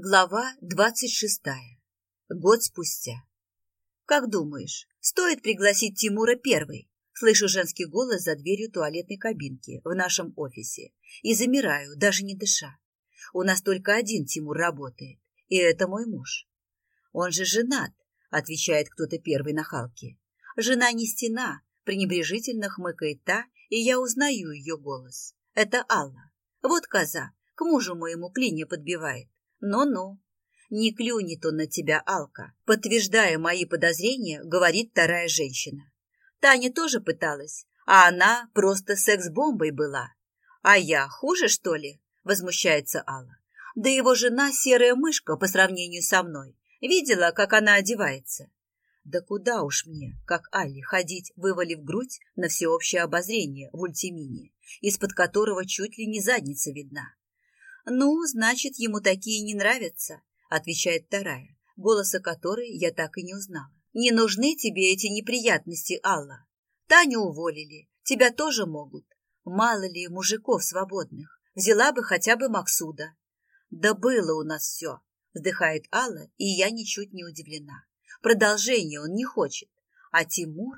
Глава 26. Год спустя. «Как думаешь, стоит пригласить Тимура первый?» Слышу женский голос за дверью туалетной кабинки в нашем офисе и замираю, даже не дыша. У нас только один Тимур работает, и это мой муж. «Он же женат», — отвечает кто-то первый на Халке. «Жена не стена», — пренебрежительно хмыкает та, и я узнаю ее голос. Это Алла. Вот коза, к мужу моему клинья подбивает. Ну-ну, не клюнет он на тебя, Алка. Подтверждая мои подозрения, говорит вторая женщина. Таня тоже пыталась, а она просто секс-бомбой была. А я хуже, что ли? Возмущается Алла. Да его жена серая мышка по сравнению со мной. Видела, как она одевается. Да куда уж мне, как Алле, ходить, вывалив грудь на всеобщее обозрение в ультимине, из-под которого чуть ли не задница видна. Ну, значит, ему такие не нравятся, отвечает вторая, голоса которой я так и не узнала. Не нужны тебе эти неприятности, Алла. Таню уволили, тебя тоже могут. Мало ли мужиков свободных. Взяла бы хотя бы Максуда. Да было у нас все, вздыхает Алла, и я ничуть не удивлена. Продолжение он не хочет. А Тимур,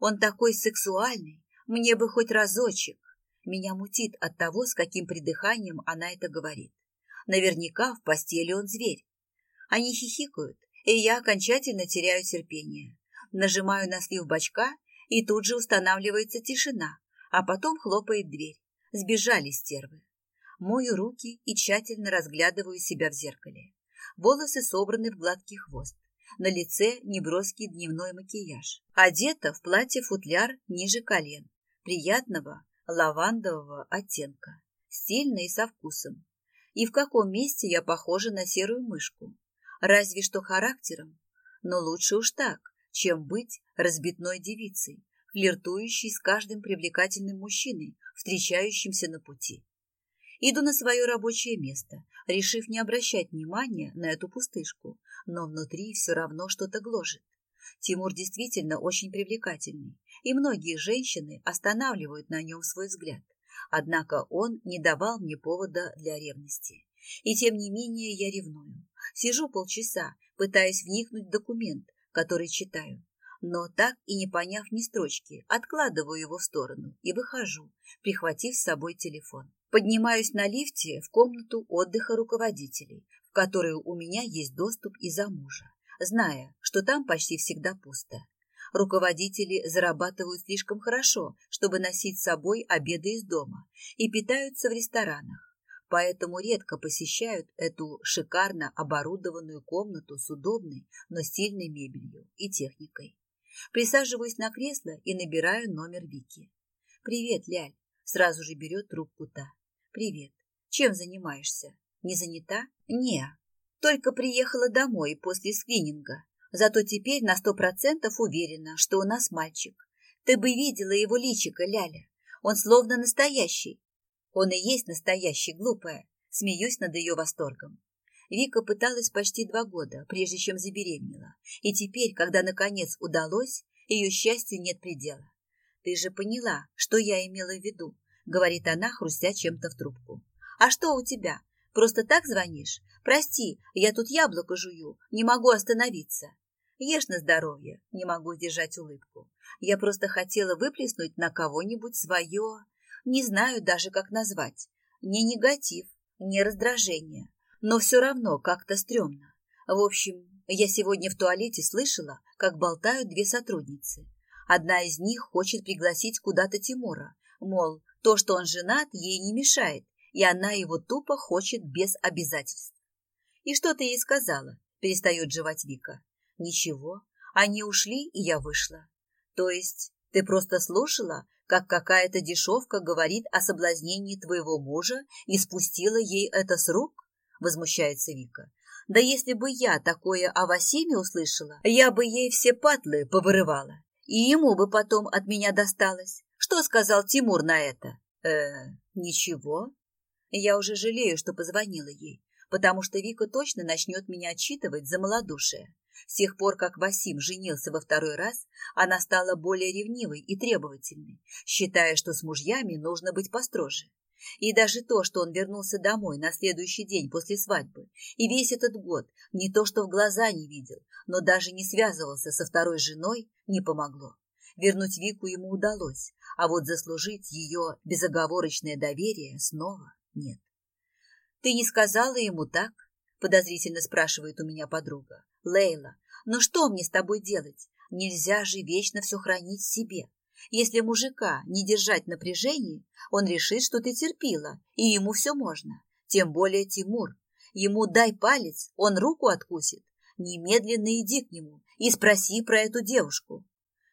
он такой сексуальный, мне бы хоть разочек. Меня мутит от того, с каким придыханием она это говорит. Наверняка в постели он зверь. Они хихикают, и я окончательно теряю терпение. Нажимаю на слив бачка, и тут же устанавливается тишина, а потом хлопает дверь. Сбежали стервы. Мою руки и тщательно разглядываю себя в зеркале. Волосы собраны в гладкий хвост. На лице неброский дневной макияж. Одета в платье-футляр ниже колен. Приятного, лавандового оттенка, сильный и со вкусом. И в каком месте я похожа на серую мышку. Разве что характером. Но лучше уж так, чем быть разбитной девицей, флиртующей с каждым привлекательным мужчиной, встречающимся на пути. Иду на свое рабочее место, решив не обращать внимания на эту пустышку, но внутри все равно что-то гложет. Тимур действительно очень привлекательный, и многие женщины останавливают на нем свой взгляд. Однако он не давал мне повода для ревности. И тем не менее я ревную. Сижу полчаса, пытаясь вникнуть в документ, который читаю. Но так и не поняв ни строчки, откладываю его в сторону и выхожу, прихватив с собой телефон. Поднимаюсь на лифте в комнату отдыха руководителей, в которую у меня есть доступ из-за мужа, зная, что там почти всегда пусто. Руководители зарабатывают слишком хорошо, чтобы носить с собой обеды из дома и питаются в ресторанах поэтому редко посещают эту шикарно оборудованную комнату с удобной, но стильной мебелью и техникой. Присаживаюсь на кресло и набираю номер Вики. «Привет, Ляль!» – сразу же берет трубку та. «Привет. Чем занимаешься? Не занята?» «Не. Только приехала домой после скрининга. Зато теперь на сто процентов уверена, что у нас мальчик. Ты бы видела его личико, Ляля. Он словно настоящий. Он и есть настоящий, глупая. Смеюсь над ее восторгом. Вика пыталась почти два года, прежде чем забеременела. И теперь, когда наконец удалось, ее счастью нет предела. «Ты же поняла, что я имела в виду», — говорит она, хрустя чем-то в трубку. «А что у тебя? Просто так звонишь? Прости, я тут яблоко жую, не могу остановиться». Ешь на здоровье, не могу сдержать улыбку. Я просто хотела выплеснуть на кого-нибудь свое, не знаю даже, как назвать, не негатив, не раздражение, но все равно как-то стрёмно. В общем, я сегодня в туалете слышала, как болтают две сотрудницы. Одна из них хочет пригласить куда-то Тимура, мол, то, что он женат, ей не мешает, и она его тупо хочет без обязательств. И что ты ей сказала? Перестает жевать Вика. Ничего, а они ушли, и я вышла. То есть ты просто слушала, как какая-то дешевка говорит о соблазнении твоего мужа и спустила ей это с рук? Возмущается Вика. Да если бы я такое о Васиме услышала, я бы ей все патлы повырывала. И ему бы потом от меня досталось. Что сказал Тимур на это? Э, ничего. Я уже жалею, что позвонила ей, потому что Вика точно начнет меня отчитывать за малодушие. С тех пор, как Васим женился во второй раз, а она стала более ревнивой и требовательной, считая, что с мужьями нужно быть построже. И даже то, что он вернулся домой на следующий день после свадьбы, и весь этот год не то что в глаза не видел, но даже не связывался со второй женой, не помогло. Вернуть Вику ему удалось, а вот заслужить ее безоговорочное доверие снова нет. «Ты не сказала ему так?» – подозрительно спрашивает у меня подруга. Лейла, ну что мне с тобой делать? Нельзя же вечно все хранить себе. Если мужика не держать напряжение, он решит, что ты терпила, и ему все можно. Тем более Тимур. Ему дай палец, он руку откусит. Немедленно иди к нему и спроси про эту девушку.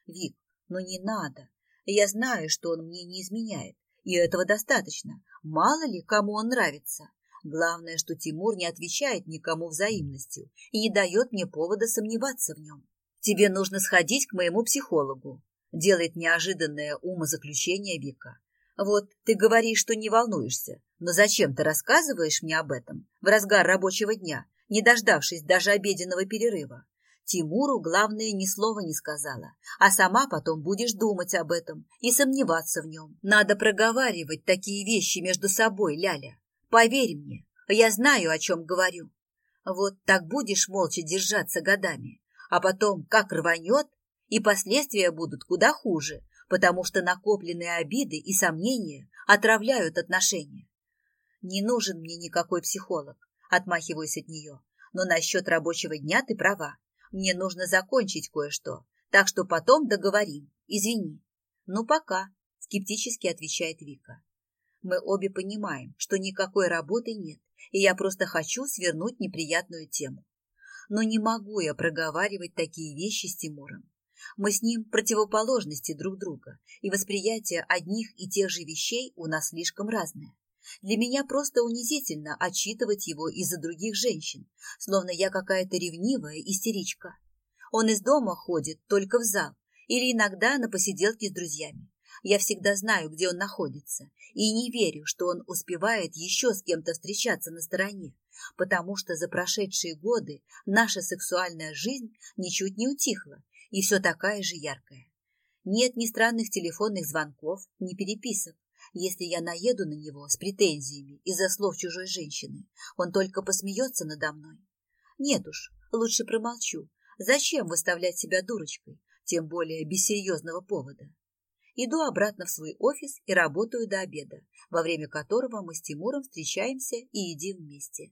Вик, ну не надо. Я знаю, что он мне не изменяет, и этого достаточно. Мало ли, кому он нравится. Главное, что Тимур не отвечает никому взаимностью и не дает мне повода сомневаться в нем. Тебе нужно сходить к моему психологу. Делает неожиданное умозаключение Вика. Вот ты говоришь, что не волнуешься, но зачем ты рассказываешь мне об этом в разгар рабочего дня, не дождавшись даже обеденного перерыва? Тимуру главное ни слова не сказала, а сама потом будешь думать об этом и сомневаться в нем. Надо проговаривать такие вещи между собой, Ляля. Поверь мне, я знаю, о чем говорю. Вот так будешь молча держаться годами, а потом как рванет, и последствия будут куда хуже, потому что накопленные обиды и сомнения отравляют отношения. Не нужен мне никакой психолог, отмахиваюсь от нее. Но насчет рабочего дня ты права. Мне нужно закончить кое-что, так что потом договорим. Извини. Ну пока, скептически отвечает Вика. Мы обе понимаем, что никакой работы нет, и я просто хочу свернуть неприятную тему. Но не могу я проговаривать такие вещи с Тимуром. Мы с ним противоположности друг друга, и восприятие одних и тех же вещей у нас слишком разное. Для меня просто унизительно отчитывать его из-за других женщин, словно я какая-то ревнивая истеричка. Он из дома ходит только в зал или иногда на посиделки с друзьями. Я всегда знаю, где он находится, и не верю, что он успевает еще с кем-то встречаться на стороне, потому что за прошедшие годы наша сексуальная жизнь ничуть не утихла и все такая же яркая. Нет ни странных телефонных звонков, ни переписок. Если я наеду на него с претензиями из-за слов чужой женщины, он только посмеется надо мной. Нет уж, лучше промолчу. Зачем выставлять себя дурочкой, тем более без серьезного повода? Иду обратно в свой офис и работаю до обеда, во время которого мы с Тимуром встречаемся и едим вместе.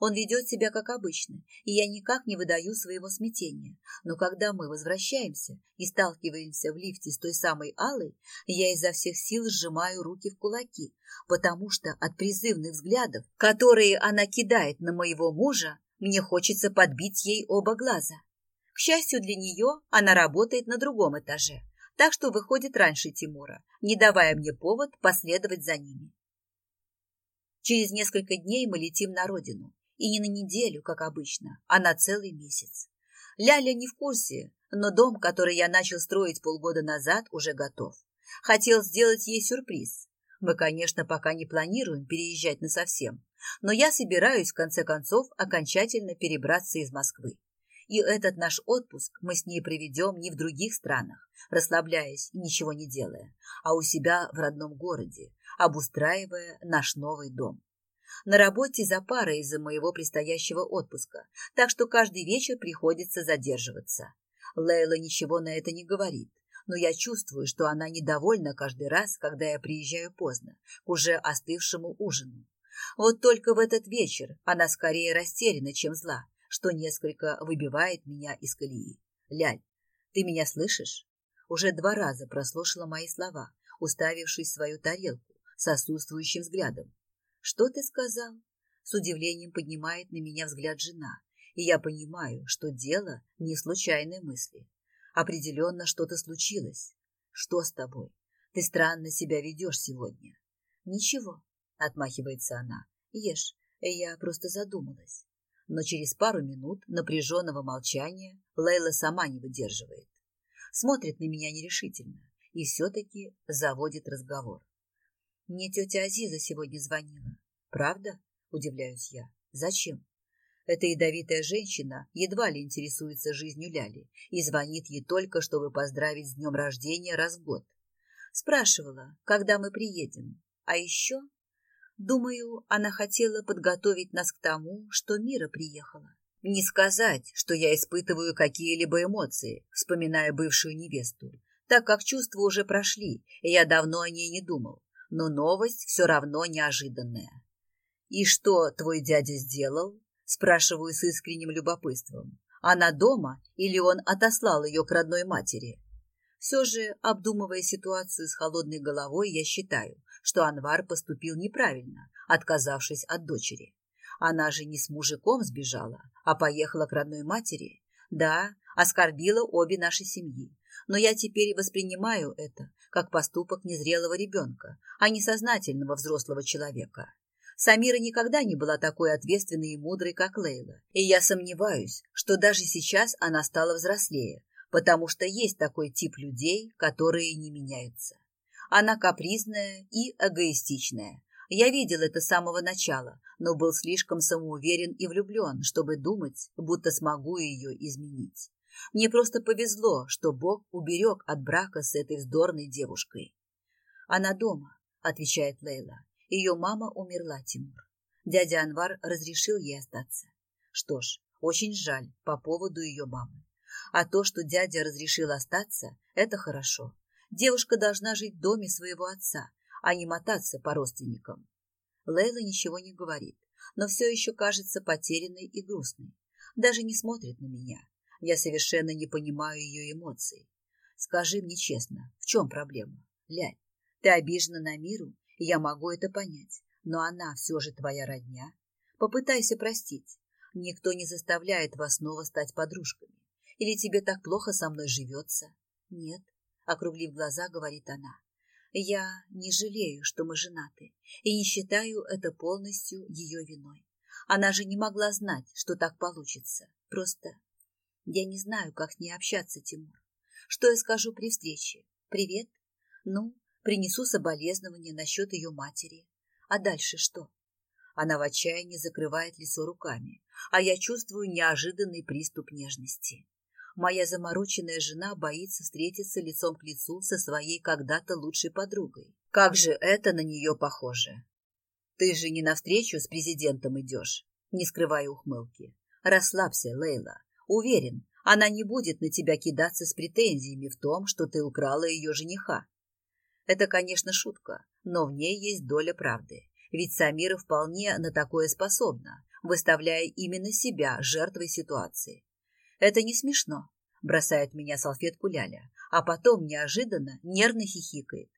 Он ведет себя как обычно, и я никак не выдаю своего смятения. Но когда мы возвращаемся и сталкиваемся в лифте с той самой Алой, я изо всех сил сжимаю руки в кулаки, потому что от призывных взглядов, которые она кидает на моего мужа, мне хочется подбить ей оба глаза. К счастью для нее, она работает на другом этаже – так что выходит раньше Тимура, не давая мне повод последовать за ними. Через несколько дней мы летим на родину, и не на неделю, как обычно, а на целый месяц. Ляля не в курсе, но дом, который я начал строить полгода назад, уже готов. Хотел сделать ей сюрприз. Мы, конечно, пока не планируем переезжать насовсем, но я собираюсь, в конце концов, окончательно перебраться из Москвы. И этот наш отпуск мы с ней проведем не в других странах, расслабляясь и ничего не делая, а у себя в родном городе, обустраивая наш новый дом. На работе за парой из-за моего предстоящего отпуска, так что каждый вечер приходится задерживаться. Лейла ничего на это не говорит, но я чувствую, что она недовольна каждый раз, когда я приезжаю поздно, к уже остывшему ужину. Вот только в этот вечер она скорее растеряна, чем зла что несколько выбивает меня из колеи. Ляль, ты меня слышишь? Уже два раза прослушала мои слова, уставившись в свою тарелку, с отсутствующим взглядом. Что ты сказал? С удивлением поднимает на меня взгляд жена, и я понимаю, что дело не случайной мысли. Определенно что-то случилось. Что с тобой? Ты странно себя ведешь сегодня. Ничего, отмахивается она. Ешь, я просто задумалась но через пару минут напряженного молчания Лейла сама не выдерживает. Смотрит на меня нерешительно и все-таки заводит разговор. «Мне тетя Азиза сегодня звонила. Правда?» – удивляюсь я. «Зачем?» Эта ядовитая женщина едва ли интересуется жизнью Ляли и звонит ей только, чтобы поздравить с днем рождения раз в год. Спрашивала, когда мы приедем. А еще Думаю, она хотела подготовить нас к тому, что Мира приехала. Не сказать, что я испытываю какие-либо эмоции, вспоминая бывшую невесту, так как чувства уже прошли, и я давно о ней не думал. Но новость все равно неожиданная. «И что твой дядя сделал?» – спрашиваю с искренним любопытством. «Она дома или он отослал ее к родной матери?» Все же, обдумывая ситуацию с холодной головой, я считаю, что Анвар поступил неправильно, отказавшись от дочери. Она же не с мужиком сбежала, а поехала к родной матери. Да, оскорбила обе наши семьи. Но я теперь воспринимаю это как поступок незрелого ребенка, а не сознательного взрослого человека. Самира никогда не была такой ответственной и мудрой, как Лейла. И я сомневаюсь, что даже сейчас она стала взрослее, потому что есть такой тип людей, которые не меняются. Она капризная и эгоистичная. Я видел это с самого начала, но был слишком самоуверен и влюблен, чтобы думать, будто смогу ее изменить. Мне просто повезло, что Бог уберег от брака с этой вздорной девушкой. «Она дома», — отвечает Лейла. Ее мама умерла, Тимур. Дядя Анвар разрешил ей остаться. Что ж, очень жаль по поводу ее мамы. А то, что дядя разрешил остаться, это хорошо. Девушка должна жить в доме своего отца, а не мотаться по родственникам. Лейла ничего не говорит, но все еще кажется потерянной и грустной. Даже не смотрит на меня. Я совершенно не понимаю ее эмоций. Скажи мне честно, в чем проблема? Ляль, ты обижена на миру, и я могу это понять, но она все же твоя родня. Попытайся простить. Никто не заставляет вас снова стать подружками. Или тебе так плохо со мной живется? Нет, округлив глаза, говорит она. Я не жалею, что мы женаты, и не считаю это полностью ее виной. Она же не могла знать, что так получится. Просто я не знаю, как с ней общаться, Тимур. Что я скажу при встрече? Привет? Ну, принесу соболезнования насчет ее матери. А дальше что? Она в отчаянии закрывает лицо руками, а я чувствую неожиданный приступ нежности моя замороченная жена боится встретиться лицом к лицу со своей когда-то лучшей подругой. Как же это на нее похоже. Ты же не навстречу с президентом идешь, не скрывая ухмылки. Расслабься, Лейла. Уверен, она не будет на тебя кидаться с претензиями в том, что ты украла ее жениха. Это, конечно, шутка, но в ней есть доля правды. Ведь Самира вполне на такое способна, выставляя именно себя жертвой ситуации. Это не смешно. Бросает меня салфетку Ляля, а потом неожиданно нервно хихикает.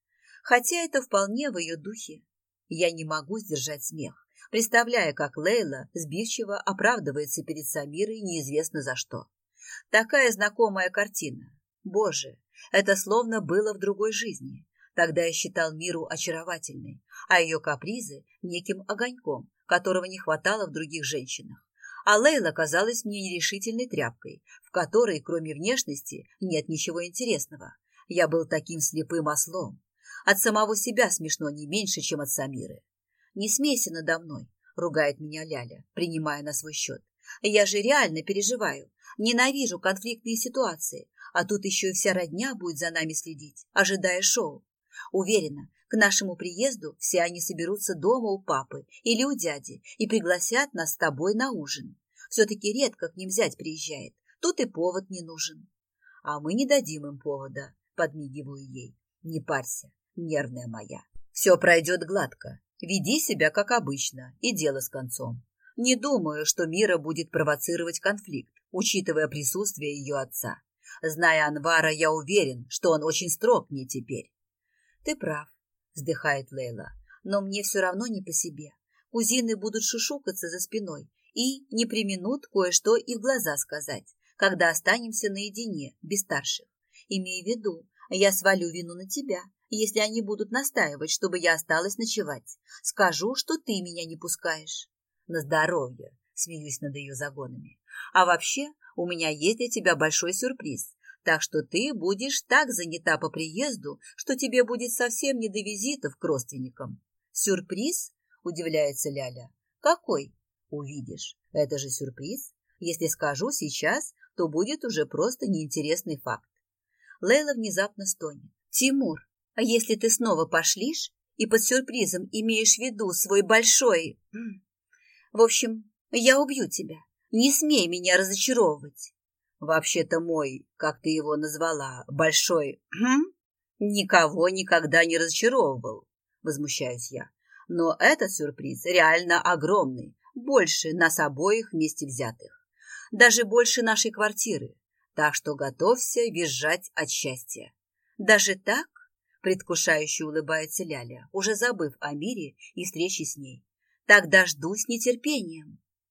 Хотя это вполне в ее духе. Я не могу сдержать смех, представляя, как Лейла сбивчиво оправдывается перед Самирой неизвестно за что. Такая знакомая картина. Боже, это словно было в другой жизни. Тогда я считал Миру очаровательной, а ее капризы – неким огоньком, которого не хватало в других женщинах а Лейла казалась мне нерешительной тряпкой, в которой, кроме внешности, нет ничего интересного. Я был таким слепым ослом. От самого себя смешно не меньше, чем от Самиры. «Не смейся надо мной», — ругает меня Ляля, принимая на свой счет. «Я же реально переживаю. Ненавижу конфликтные ситуации. А тут еще и вся родня будет за нами следить, ожидая шоу. Уверена, к нашему приезду все они соберутся дома у папы или у дяди и пригласят нас с тобой на ужин. Все-таки редко к ним взять приезжает, тут и повод не нужен. А мы не дадим им повода, подмигиваю ей. Не парься, нервная моя. Все пройдет гладко. Веди себя, как обычно, и дело с концом. Не думаю, что Мира будет провоцировать конфликт, учитывая присутствие ее отца. Зная Анвара, я уверен, что он очень строг мне теперь. Ты прав вздыхает Лейла. Но мне все равно не по себе. Кузины будут шушукаться за спиной и не применут кое-что и в глаза сказать, когда останемся наедине, без старших. Имей в виду, я свалю вину на тебя, если они будут настаивать, чтобы я осталась ночевать. Скажу, что ты меня не пускаешь. На здоровье, смеюсь над ее загонами. А вообще, у меня есть для тебя большой сюрприз так что ты будешь так занята по приезду, что тебе будет совсем не до визитов к родственникам. Сюрприз? Удивляется Ляля. Какой? Увидишь. Это же сюрприз. Если скажу сейчас, то будет уже просто неинтересный факт. Лейла внезапно стонет. Тимур, а если ты снова пошлишь и под сюрпризом имеешь в виду свой большой... В общем, я убью тебя. Не смей меня разочаровывать. Вообще-то мой, как ты его назвала, большой, хм, никого никогда не разочаровывал, возмущаюсь я. Но этот сюрприз реально огромный, больше нас обоих вместе взятых. Даже больше нашей квартиры. Так что готовься визжать от счастья. Даже так? Предвкушающе улыбается Ляля, уже забыв о мире и встрече с ней. Так дождусь нетерпением.